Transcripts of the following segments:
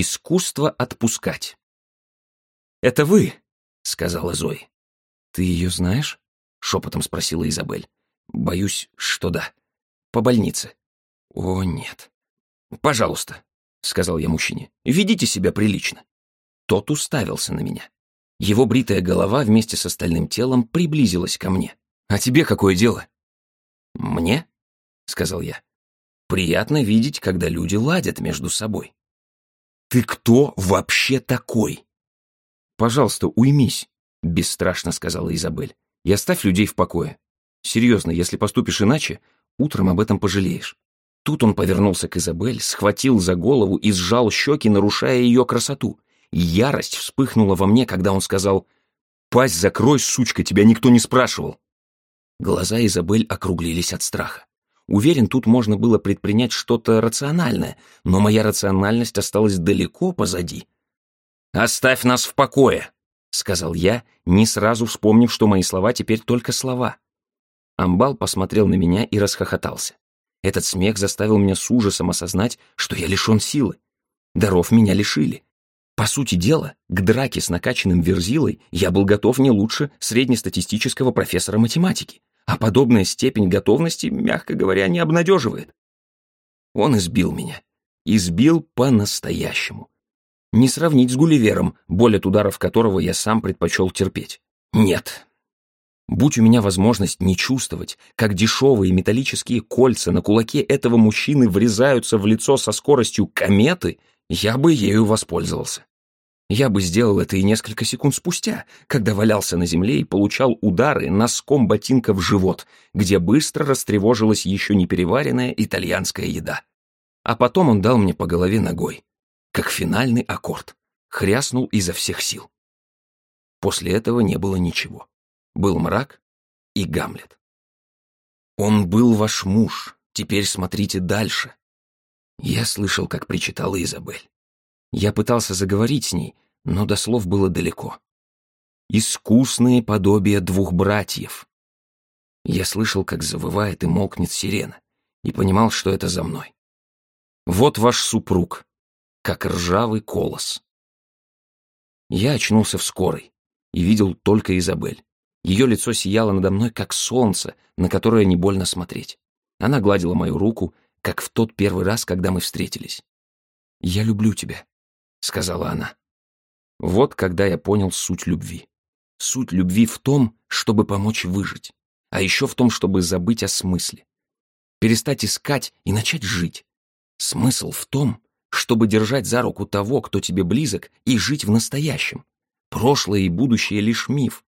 Искусство отпускать. «Это вы», — сказала Зои. «Ты ее знаешь?» — шепотом спросила Изабель. «Боюсь, что да. По больнице». «О, нет». «Пожалуйста», — сказал я мужчине, — «ведите себя прилично». Тот уставился на меня. Его бритая голова вместе с остальным телом приблизилась ко мне. «А тебе какое дело?» «Мне?» — сказал я. «Приятно видеть, когда люди ладят между собой». «Ты кто вообще такой?» «Пожалуйста, уймись», — бесстрашно сказала Изабель. «И оставь людей в покое. Серьезно, если поступишь иначе, утром об этом пожалеешь». Тут он повернулся к Изабель, схватил за голову и сжал щеки, нарушая ее красоту. Ярость вспыхнула во мне, когда он сказал «Пасть закрой, сучка, тебя никто не спрашивал». Глаза Изабель округлились от страха. Уверен, тут можно было предпринять что-то рациональное, но моя рациональность осталась далеко позади. «Оставь нас в покое», — сказал я, не сразу вспомнив, что мои слова теперь только слова. Амбал посмотрел на меня и расхохотался. Этот смех заставил меня с ужасом осознать, что я лишен силы. Даров меня лишили. По сути дела, к драке с накачанным верзилой я был готов не лучше среднестатистического профессора математики а подобная степень готовности, мягко говоря, не обнадеживает. Он избил меня. Избил по-настоящему. Не сравнить с Гулливером, боль от ударов которого я сам предпочел терпеть. Нет. Будь у меня возможность не чувствовать, как дешевые металлические кольца на кулаке этого мужчины врезаются в лицо со скоростью кометы, я бы ею воспользовался. Я бы сделал это и несколько секунд спустя, когда валялся на земле и получал удары носком ботинка в живот, где быстро растревожилась еще не переваренная итальянская еда. А потом он дал мне по голове ногой, как финальный аккорд, хряснул изо всех сил. После этого не было ничего. Был мрак и Гамлет. «Он был ваш муж, теперь смотрите дальше». Я слышал, как причитала Изабель. Я пытался заговорить с ней, но до слов было далеко. Искусные подобия двух братьев. Я слышал, как завывает и молкнет сирена, и понимал, что это за мной. Вот ваш супруг, как ржавый колос. Я очнулся в скорой и видел только Изабель. Ее лицо сияло надо мной, как солнце, на которое не больно смотреть. Она гладила мою руку, как в тот первый раз, когда мы встретились. «Я люблю тебя», — сказала она. Вот когда я понял суть любви. Суть любви в том, чтобы помочь выжить, а еще в том, чтобы забыть о смысле. Перестать искать и начать жить. Смысл в том, чтобы держать за руку того, кто тебе близок, и жить в настоящем. Прошлое и будущее — лишь миф.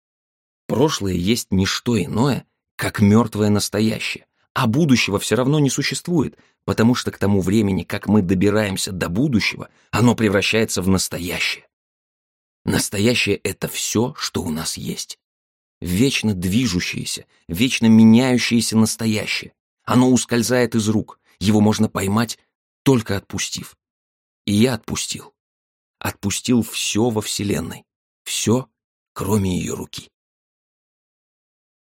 Прошлое есть не что иное, как мертвое настоящее, а будущего все равно не существует, потому что к тому времени, как мы добираемся до будущего, оно превращается в настоящее. Настоящее — это все, что у нас есть. Вечно движущееся, вечно меняющееся настоящее. Оно ускользает из рук, его можно поймать, только отпустив. И я отпустил. Отпустил все во Вселенной. Все, кроме ее руки.